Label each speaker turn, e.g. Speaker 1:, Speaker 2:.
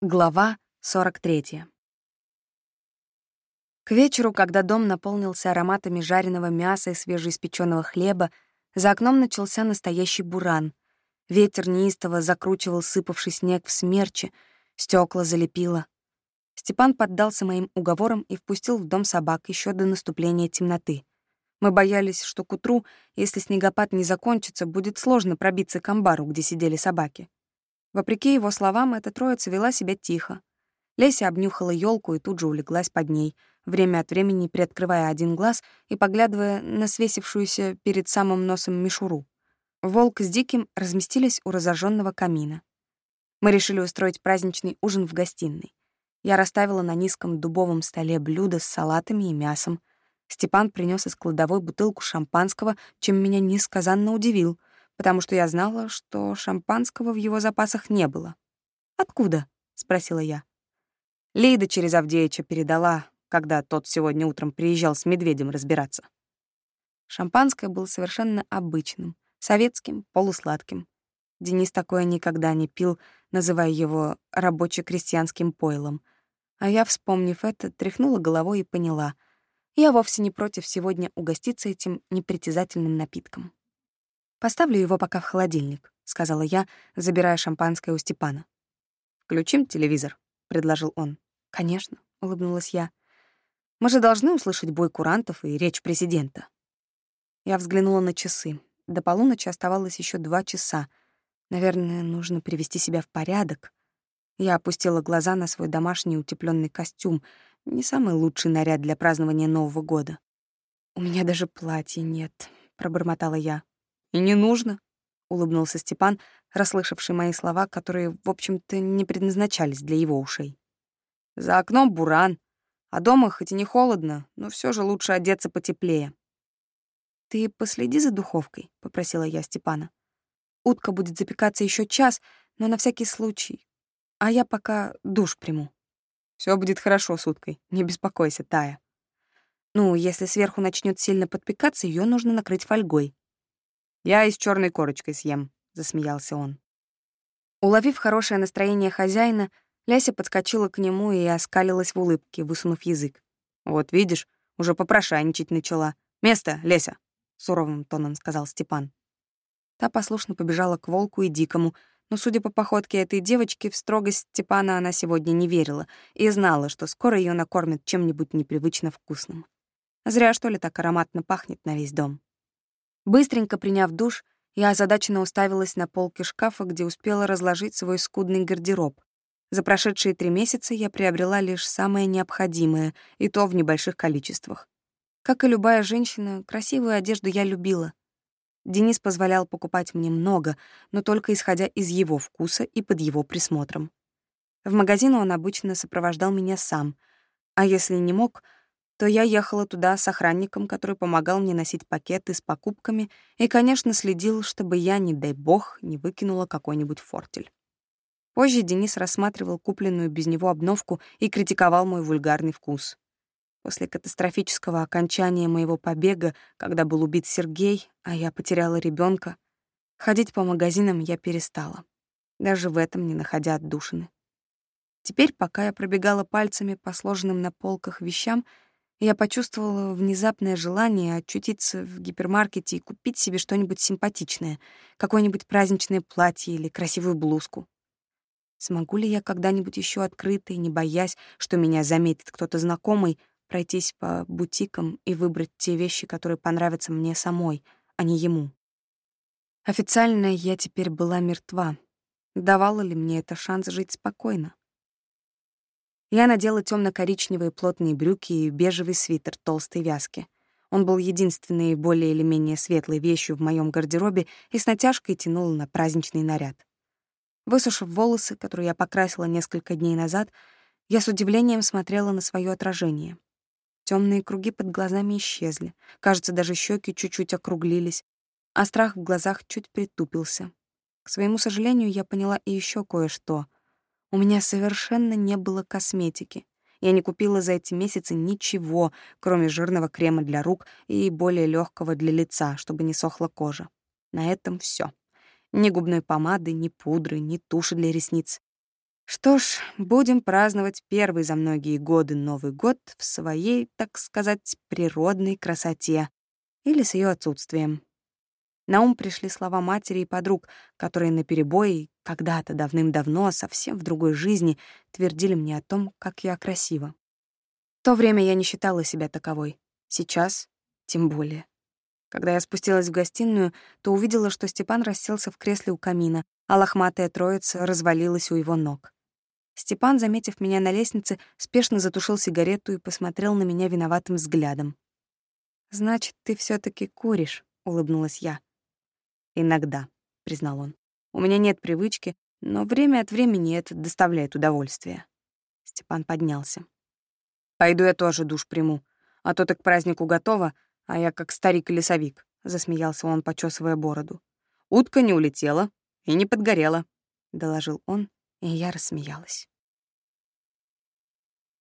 Speaker 1: Глава 43. К вечеру, когда дом наполнился ароматами жареного мяса и свежеиспеченного хлеба, за окном начался настоящий буран. Ветер неистово закручивал сыпавший снег в смерчи, стекла залепило. Степан поддался моим уговорам и впустил в дом собак еще до наступления темноты. Мы боялись, что к утру, если снегопад не закончится, будет сложно пробиться к амбару, где сидели собаки. Вопреки его словам, эта троица вела себя тихо. Леся обнюхала елку и тут же улеглась под ней, время от времени приоткрывая один глаз и поглядывая на свесившуюся перед самым носом мишуру. Волк с Диким разместились у разожженного камина. Мы решили устроить праздничный ужин в гостиной. Я расставила на низком дубовом столе блюда с салатами и мясом. Степан принес из кладовой бутылку шампанского, чем меня несказанно удивил — потому что я знала, что шампанского в его запасах не было. «Откуда?» — спросила я. Лида через Авдеича передала, когда тот сегодня утром приезжал с медведем разбираться. Шампанское было совершенно обычным, советским, полусладким. Денис такое никогда не пил, называя его рабоче-крестьянским пойлом. А я, вспомнив это, тряхнула головой и поняла. Я вовсе не против сегодня угоститься этим непритязательным напитком. «Поставлю его пока в холодильник», — сказала я, забирая шампанское у Степана. «Включим телевизор», — предложил он. «Конечно», — улыбнулась я. «Мы же должны услышать бой курантов и речь президента». Я взглянула на часы. До полуночи оставалось еще два часа. Наверное, нужно привести себя в порядок. Я опустила глаза на свой домашний утепленный костюм, не самый лучший наряд для празднования Нового года. «У меня даже платья нет», — пробормотала я. «И не нужно», — улыбнулся Степан, расслышавший мои слова, которые, в общем-то, не предназначались для его ушей. «За окном буран, а дома хоть и не холодно, но все же лучше одеться потеплее». «Ты последи за духовкой», — попросила я Степана. «Утка будет запекаться еще час, но на всякий случай. А я пока душ приму». Все будет хорошо с уткой, не беспокойся, Тая». «Ну, если сверху начнет сильно подпекаться, ее нужно накрыть фольгой», я и с черной корочкой съем», — засмеялся он. Уловив хорошее настроение хозяина, Ляся подскочила к нему и оскалилась в улыбке, высунув язык. «Вот видишь, уже попрошайничать начала. Место, Леся!» — суровым тоном сказал Степан. Та послушно побежала к волку и дикому, но, судя по походке этой девочки, в строгость Степана она сегодня не верила и знала, что скоро ее накормят чем-нибудь непривычно вкусным. Зря, что ли, так ароматно пахнет на весь дом. Быстренько приняв душ, я озадаченно уставилась на полке шкафа, где успела разложить свой скудный гардероб. За прошедшие три месяца я приобрела лишь самое необходимое, и то в небольших количествах. Как и любая женщина, красивую одежду я любила. Денис позволял покупать мне много, но только исходя из его вкуса и под его присмотром. В магазин он обычно сопровождал меня сам, а если не мог — то я ехала туда с охранником, который помогал мне носить пакеты с покупками и, конечно, следил, чтобы я, не дай бог, не выкинула какой-нибудь фортель. Позже Денис рассматривал купленную без него обновку и критиковал мой вульгарный вкус. После катастрофического окончания моего побега, когда был убит Сергей, а я потеряла ребенка, ходить по магазинам я перестала, даже в этом не находя отдушины. Теперь, пока я пробегала пальцами по сложенным на полках вещам, я почувствовала внезапное желание очутиться в гипермаркете и купить себе что-нибудь симпатичное, какое-нибудь праздничное платье или красивую блузку. Смогу ли я когда-нибудь еще открыто и не боясь, что меня заметит кто-то знакомый, пройтись по бутикам и выбрать те вещи, которые понравятся мне самой, а не ему? Официально я теперь была мертва. Давала ли мне это шанс жить спокойно? Я надела темно коричневые плотные брюки и бежевый свитер толстой вязки. Он был единственной более или менее светлой вещью в моем гардеробе и с натяжкой тянул на праздничный наряд. Высушив волосы, которые я покрасила несколько дней назад, я с удивлением смотрела на свое отражение. Темные круги под глазами исчезли, кажется, даже щеки чуть-чуть округлились, а страх в глазах чуть притупился. К своему сожалению, я поняла и еще кое-что — у меня совершенно не было косметики. Я не купила за эти месяцы ничего, кроме жирного крема для рук и более легкого для лица, чтобы не сохла кожа. На этом все. Ни губной помады, ни пудры, ни туши для ресниц. Что ж, будем праздновать первый за многие годы Новый год в своей, так сказать, природной красоте или с ее отсутствием. На ум пришли слова матери и подруг, которые наперебой когда-то давным-давно, совсем в другой жизни, твердили мне о том, как я красива. В то время я не считала себя таковой. Сейчас тем более. Когда я спустилась в гостиную, то увидела, что Степан расселся в кресле у камина, а лохматая троица развалилась у его ног. Степан, заметив меня на лестнице, спешно затушил сигарету и посмотрел на меня виноватым взглядом. «Значит, ты все таки куришь», — улыбнулась я. «Иногда», — признал он. «У меня нет привычки, но время от времени это доставляет удовольствие». Степан поднялся. «Пойду я тоже душ приму, а то ты к празднику готова, а я как старик-лесовик», — засмеялся он, почесывая бороду. «Утка не улетела и не подгорела», — доложил он, и я рассмеялась.